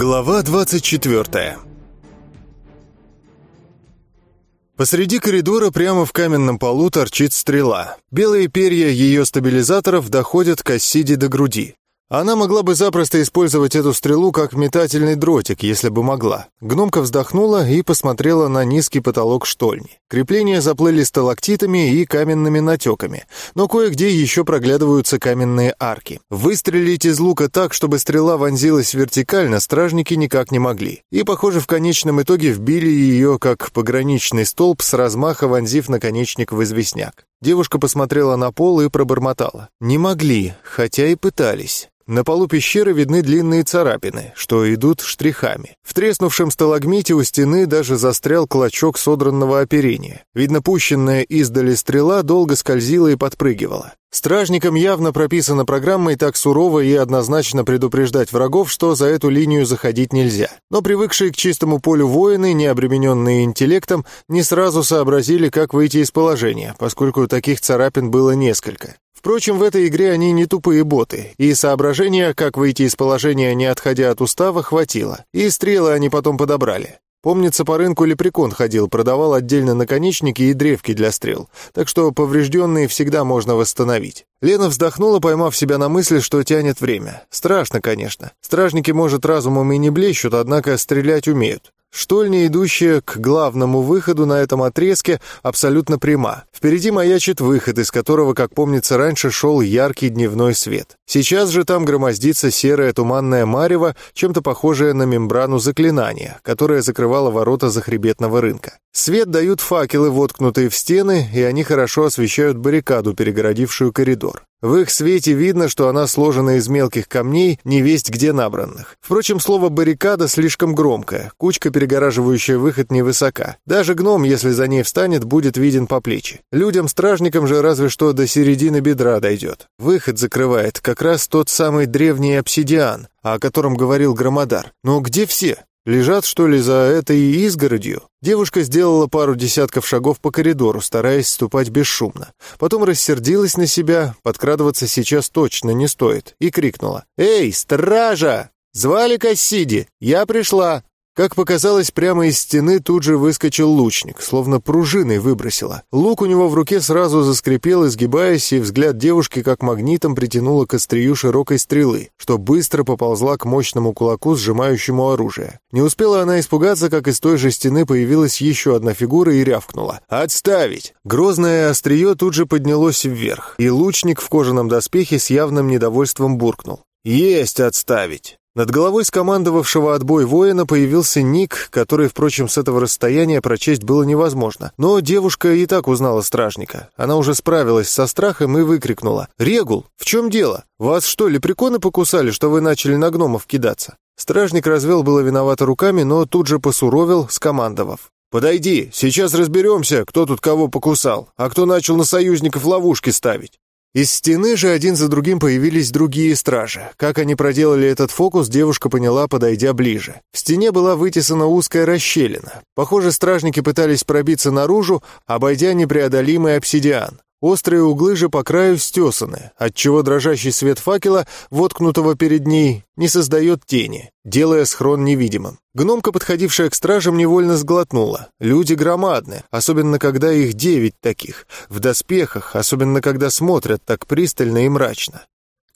Глава 24 Посреди коридора прямо в каменном полу торчит стрела. Белые перья ее стабилизаторов доходят к оссиде до груди. Она могла бы запросто использовать эту стрелу как метательный дротик, если бы могла. Гномка вздохнула и посмотрела на низкий потолок штольни. Крепления заплыли сталактитами и каменными натеками, но кое-где еще проглядываются каменные арки. Выстрелить из лука так, чтобы стрела вонзилась вертикально, стражники никак не могли. И, похоже, в конечном итоге вбили ее как пограничный столб с размаха вонзив наконечник в известняк. Девушка посмотрела на пол и пробормотала. «Не могли, хотя и пытались». На полу пещеры видны длинные царапины, что идут штрихами. В треснувшем сталагмите у стены даже застрял клочок содранного оперения. Видно, пущенная издали стрела долго скользила и подпрыгивала. Стражникам явно прописана программой так сурово и однозначно предупреждать врагов, что за эту линию заходить нельзя. Но привыкшие к чистому полю воины, не обремененные интеллектом, не сразу сообразили, как выйти из положения, поскольку таких царапин было несколько. Впрочем, в этой игре они не тупые боты, и соображения, как выйти из положения, не отходя от устава, хватило, и стрелы они потом подобрали. Помнится, по рынку лепрекон ходил, продавал отдельно наконечники и древки для стрел, так что поврежденные всегда можно восстановить. Лена вздохнула, поймав себя на мысли, что тянет время. Страшно, конечно. Стражники, может, разумом и не блещут, однако стрелять умеют. Штольня, идущая к главному выходу на этом отрезке, абсолютно пряма. Впереди маячит выход, из которого, как помнится, раньше шел яркий дневной свет. Сейчас же там громоздится серая туманная марево, чем-то похожая на мембрану заклинания, которая закрывала ворота захребетного рынка. Свет дают факелы, воткнутые в стены, и они хорошо освещают баррикаду, перегородившую коридор. В их свете видно, что она сложена из мелких камней, не весть где набранных. Впрочем, слово «баррикада» слишком громкое, кучка, перегораживающая выход, невысока. Даже гном, если за ней встанет, будет виден по плечи. Людям-стражникам же разве что до середины бедра дойдет. Выход закрывает как раз тот самый древний обсидиан, о котором говорил Громодар. Но где все? Лежат, что ли, за этой изгородью? Девушка сделала пару десятков шагов по коридору, стараясь ступать бесшумно. Потом рассердилась на себя, подкрадываться сейчас точно не стоит, и крикнула. «Эй, стража! Звали Кассиди! Я пришла!» Как показалось, прямо из стены тут же выскочил лучник, словно пружиной выбросило. Лук у него в руке сразу заскрипел, изгибаясь, и взгляд девушки как магнитом притянуло к острию широкой стрелы, что быстро поползла к мощному кулаку, сжимающему оружие. Не успела она испугаться, как из той же стены появилась еще одна фигура и рявкнула. «Отставить!» Грозное острие тут же поднялось вверх, и лучник в кожаном доспехе с явным недовольством буркнул. «Есть отставить!» Над головой скомандовавшего отбой воина появился ник, который, впрочем, с этого расстояния прочесть было невозможно. Но девушка и так узнала стражника. Она уже справилась со страхом и выкрикнула. «Регул, в чем дело? Вас что, лепреконы покусали, что вы начали на гномов кидаться?» Стражник развел было виновато руками, но тут же посуровил, скомандовав. «Подойди, сейчас разберемся, кто тут кого покусал, а кто начал на союзников ловушки ставить». Из стены же один за другим появились другие стражи. Как они проделали этот фокус, девушка поняла, подойдя ближе. В стене была вытесана узкая расщелина. Похоже, стражники пытались пробиться наружу, обойдя непреодолимый обсидиан. Острые углы же по краю стесаны, отчего дрожащий свет факела, воткнутого перед ней, не создает тени, делая схрон невидимым. Гномка, подходившая к стражам, невольно сглотнула. Люди громадны, особенно когда их девять таких, в доспехах, особенно когда смотрят так пристально и мрачно.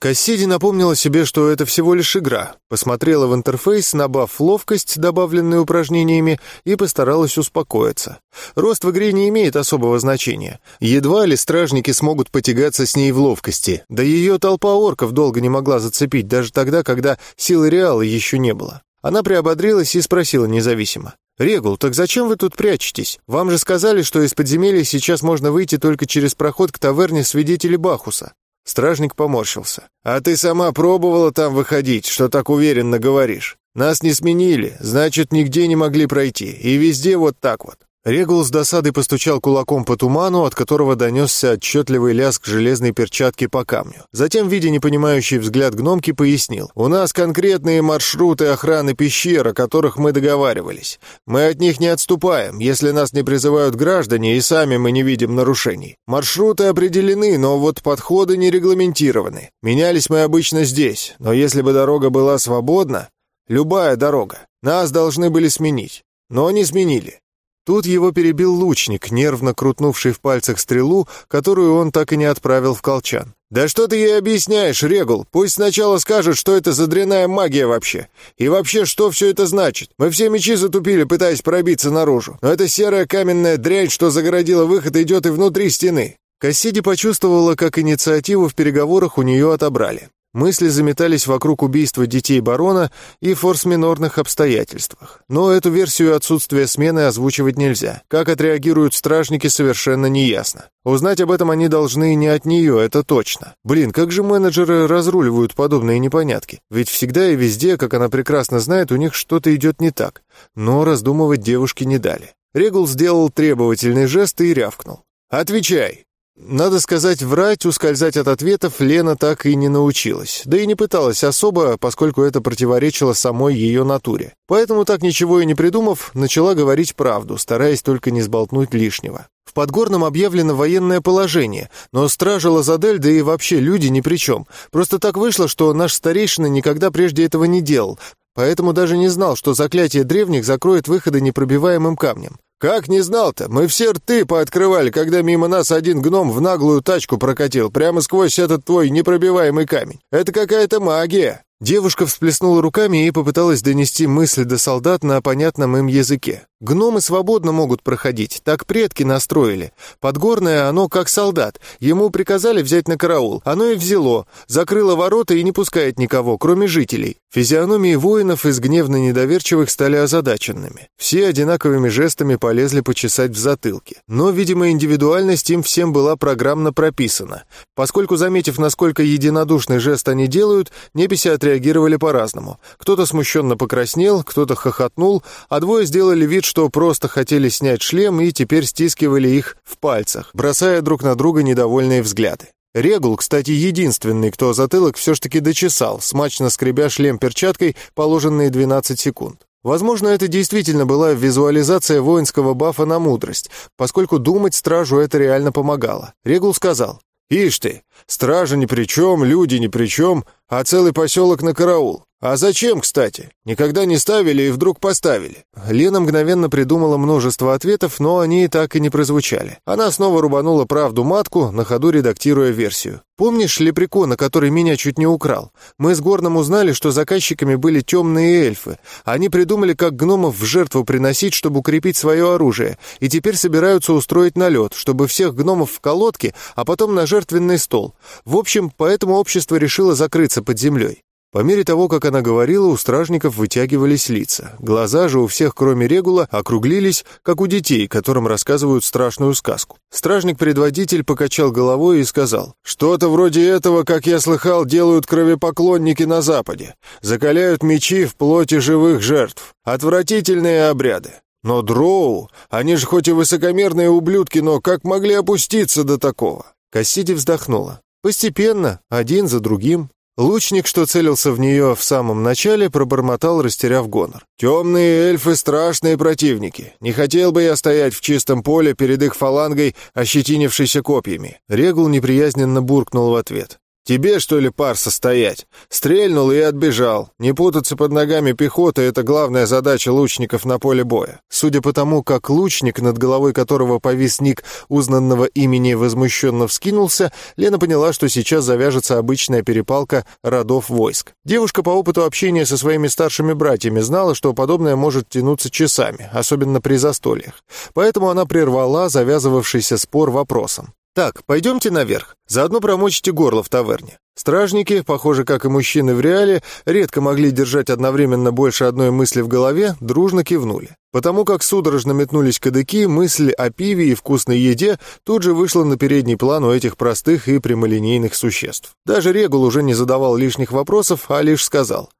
Кассиди напомнила себе, что это всего лишь игра, посмотрела в интерфейс, набав ловкость, добавленную упражнениями, и постаралась успокоиться. Рост в игре не имеет особого значения. Едва ли стражники смогут потягаться с ней в ловкости, да ее толпа орков долго не могла зацепить, даже тогда, когда силы Реала еще не было. Она приободрилась и спросила независимо. «Регул, так зачем вы тут прячетесь? Вам же сказали, что из подземелья сейчас можно выйти только через проход к таверне свидетелей Бахуса». Стражник поморщился. «А ты сама пробовала там выходить, что так уверенно говоришь? Нас не сменили, значит, нигде не могли пройти, и везде вот так вот. Регул с досадой постучал кулаком по туману, от которого донесся отчетливый лязг железной перчатки по камню. Затем, видя непонимающий взгляд гномки, пояснил. «У нас конкретные маршруты охраны пещер, о которых мы договаривались. Мы от них не отступаем, если нас не призывают граждане, и сами мы не видим нарушений. Маршруты определены, но вот подходы не регламентированы. Менялись мы обычно здесь, но если бы дорога была свободна, Любая дорога. Нас должны были сменить. Но не сменили. Тут его перебил лучник, нервно крутнувший в пальцах стрелу, которую он так и не отправил в колчан. «Да что ты ей объясняешь, Регул? Пусть сначала скажет, что это за дрянная магия вообще. И вообще, что все это значит? Мы все мечи затупили, пытаясь пробиться наружу. Но эта серая каменная дрянь, что загородила выход, идет и внутри стены». Кассиди почувствовала, как инициативу в переговорах у нее отобрали. Мысли заметались вокруг убийства детей барона и форс-минорных обстоятельствах. Но эту версию отсутствия смены озвучивать нельзя. Как отреагируют стражники, совершенно неясно. Узнать об этом они должны не от нее, это точно. Блин, как же менеджеры разруливают подобные непонятки? Ведь всегда и везде, как она прекрасно знает, у них что-то идет не так. Но раздумывать девушке не дали. Регул сделал требовательный жест и рявкнул. «Отвечай!» Надо сказать, врать, ускользать от ответов Лена так и не научилась, да и не пыталась особо, поскольку это противоречило самой ее натуре. Поэтому, так ничего и не придумав, начала говорить правду, стараясь только не сболтнуть лишнего. В Подгорном объявлено военное положение, но стража Лазадель, да и вообще люди ни при чем. Просто так вышло, что наш старейшина никогда прежде этого не делал, поэтому даже не знал, что заклятие древних закроет выходы непробиваемым камнем. «Как не знал-то? Мы все рты пооткрывали, когда мимо нас один гном в наглую тачку прокатил, прямо сквозь этот твой непробиваемый камень. Это какая-то магия!» Девушка всплеснула руками и попыталась донести мысли до солдат на понятном им языке. Гномы свободно могут проходить, так предки настроили. Подгорное оно как солдат. Ему приказали взять на караул. Оно и взяло, закрыло ворота и не пускает никого, кроме жителей. Физиономии воинов из гневно недоверчивых стали озадаченными. Все одинаковыми жестами полезли почесать в затылке. Но, видимо, индивидуальность им всем была программно прописана. Поскольку, заметив, насколько единодушный жест они делают, неписи отреагировали по-разному. Кто-то смущенно покраснел, кто-то хохотнул, а двое сделали вид, что просто хотели снять шлем и теперь стискивали их в пальцах, бросая друг на друга недовольные взгляды. Регул, кстати, единственный, кто затылок все ж таки дочесал, смачно скребя шлем перчаткой положенные 12 секунд. Возможно, это действительно была визуализация воинского бафа на мудрость, поскольку думать стражу это реально помогало. Регул сказал, «Ишь ты, стража ни при чем, люди ни при чем, а целый поселок на караул. «А зачем, кстати? Никогда не ставили и вдруг поставили». Лена мгновенно придумала множество ответов, но они так и не прозвучали. Она снова рубанула правду матку, на ходу редактируя версию. «Помнишь лепрекона, который меня чуть не украл? Мы с Горном узнали, что заказчиками были темные эльфы. Они придумали, как гномов в жертву приносить, чтобы укрепить свое оружие, и теперь собираются устроить налет, чтобы всех гномов в колодке, а потом на жертвенный стол. В общем, поэтому общество решило закрыться под землей. По мере того, как она говорила, у стражников вытягивались лица. Глаза же у всех, кроме Регула, округлились, как у детей, которым рассказывают страшную сказку. Стражник-предводитель покачал головой и сказал, «Что-то вроде этого, как я слыхал, делают кровепоклонники на Западе. Закаляют мечи в плоти живых жертв. Отвратительные обряды. Но дроу, они же хоть и высокомерные ублюдки, но как могли опуститься до такого?» Кассиди вздохнула. «Постепенно, один за другим. Лучник, что целился в нее в самом начале, пробормотал, растеряв гонор. «Темные эльфы — страшные противники. Не хотел бы я стоять в чистом поле перед их фалангой, ощетинившейся копьями». Регул неприязненно буркнул в ответ. Тебе, что ли, пар состоять? Стрельнул и отбежал. Не путаться под ногами пехоты — это главная задача лучников на поле боя. Судя по тому, как лучник, над головой которого повис ник узнанного имени, возмущенно вскинулся, Лена поняла, что сейчас завяжется обычная перепалка родов войск. Девушка по опыту общения со своими старшими братьями знала, что подобное может тянуться часами, особенно при застольях. Поэтому она прервала завязывавшийся спор вопросом. «Так, пойдемте наверх. Заодно промочите горло в таверне». Стражники, похоже, как и мужчины в реале, редко могли держать одновременно больше одной мысли в голове, дружно кивнули. Потому как судорожно метнулись кадыки, мысль о пиве и вкусной еде тут же вышла на передний план у этих простых и прямолинейных существ. Даже Регул уже не задавал лишних вопросов, а лишь сказал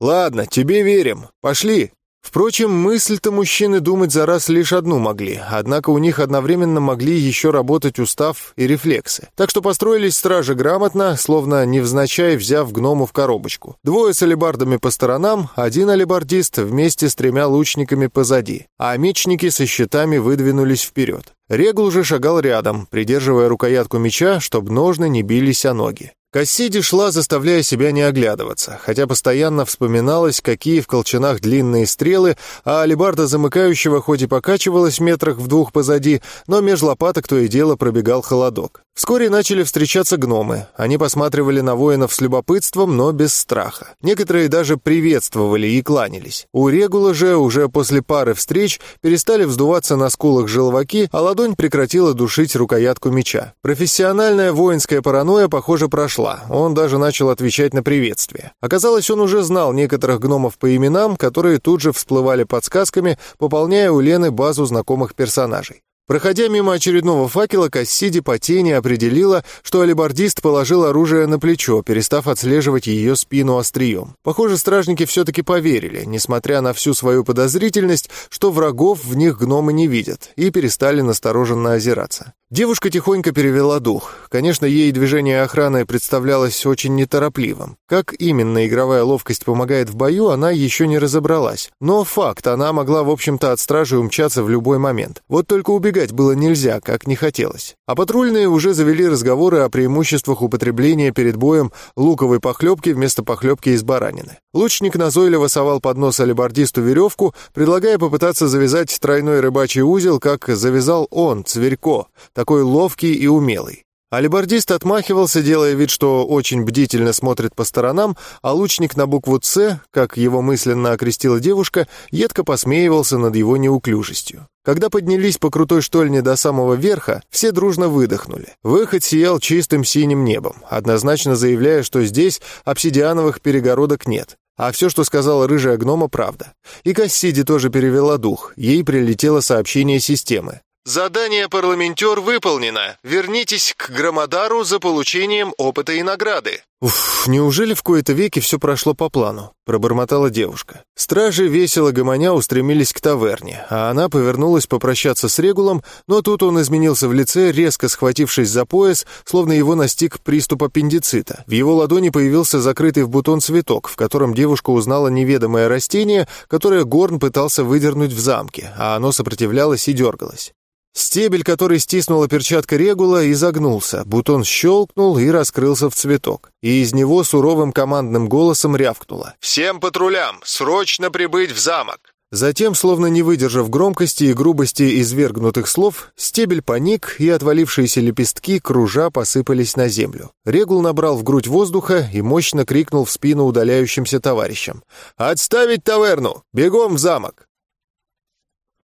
«Ладно, тебе верим. Пошли, Впрочем, мысль-то мужчины думать за раз лишь одну могли, однако у них одновременно могли еще работать устав и рефлексы. Так что построились стражи грамотно, словно невзначай взяв гному в коробочку. Двое с алебардами по сторонам, один алебардист вместе с тремя лучниками позади, а мечники со щитами выдвинулись вперед. Регул же шагал рядом, придерживая рукоятку меча, чтобы ножны не бились о ноги. Кассиди шла, заставляя себя не оглядываться, хотя постоянно вспоминалось, какие в колчанах длинные стрелы, а алибарда замыкающего хоть и покачивалась метрах в двух позади, но меж лопаток то и дело пробегал холодок. Вскоре начали встречаться гномы. Они посматривали на воинов с любопытством, но без страха. Некоторые даже приветствовали и кланялись. У Регула же уже после пары встреч перестали вздуваться на скулах желваки, а ладонь прекратила душить рукоятку меча. Профессиональная воинская паранойя, похоже, прошла. Он даже начал отвечать на приветствие. Оказалось, он уже знал некоторых гномов по именам, которые тут же всплывали подсказками, пополняя у Лены базу знакомых персонажей. Проходя мимо очередного факела, Кассиди по тени определила, что алибардист положил оружие на плечо, перестав отслеживать ее спину острием. Похоже, стражники все-таки поверили, несмотря на всю свою подозрительность, что врагов в них гномы не видят, и перестали настороженно озираться. Девушка тихонько перевела дух. Конечно, ей движение охраны представлялось очень неторопливым. Как именно игровая ловкость помогает в бою, она еще не разобралась. Но факт, она могла, в общем-то, от стражи умчаться в любой момент. Вот только убегать было нельзя, как не хотелось. А патрульные уже завели разговоры о преимуществах употребления перед боем луковой похлебки вместо похлебки из баранины. Лучник назойливо совал под нос алибардисту веревку, предлагая попытаться завязать тройной рыбачий узел, как завязал он, Цверько, такой ловкий и умелый. Алибардист отмахивался, делая вид, что очень бдительно смотрит по сторонам, а лучник на букву «Ц», как его мысленно окрестила девушка, едко посмеивался над его неуклюжестью. Когда поднялись по крутой штольне до самого верха, все дружно выдохнули. Выход сиял чистым синим небом, однозначно заявляя, что здесь обсидиановых перегородок нет. А все, что сказала рыжая гнома, правда. И Кассиди тоже перевела дух. Ей прилетело сообщение системы. Задание парламентер выполнено. Вернитесь к Громодару за получением опыта и награды. «Уф, неужели в кои-то веки все прошло по плану?» — пробормотала девушка. Стражи, весело гомоня, устремились к таверне, а она повернулась попрощаться с Регулом, но тут он изменился в лице, резко схватившись за пояс, словно его настиг приступ аппендицита. В его ладони появился закрытый в бутон цветок, в котором девушка узнала неведомое растение, которое Горн пытался выдернуть в замке, а оно сопротивлялось и дергалось. Стебель, который стиснула перчатка регула, изогнулся, бутон щелкнул и раскрылся в цветок. И из него суровым командным голосом рявкнуло. «Всем патрулям! Срочно прибыть в замок!» Затем, словно не выдержав громкости и грубости извергнутых слов, стебель паник, и отвалившиеся лепестки, кружа, посыпались на землю. Регул набрал в грудь воздуха и мощно крикнул в спину удаляющимся товарищам. «Отставить таверну! Бегом в замок!»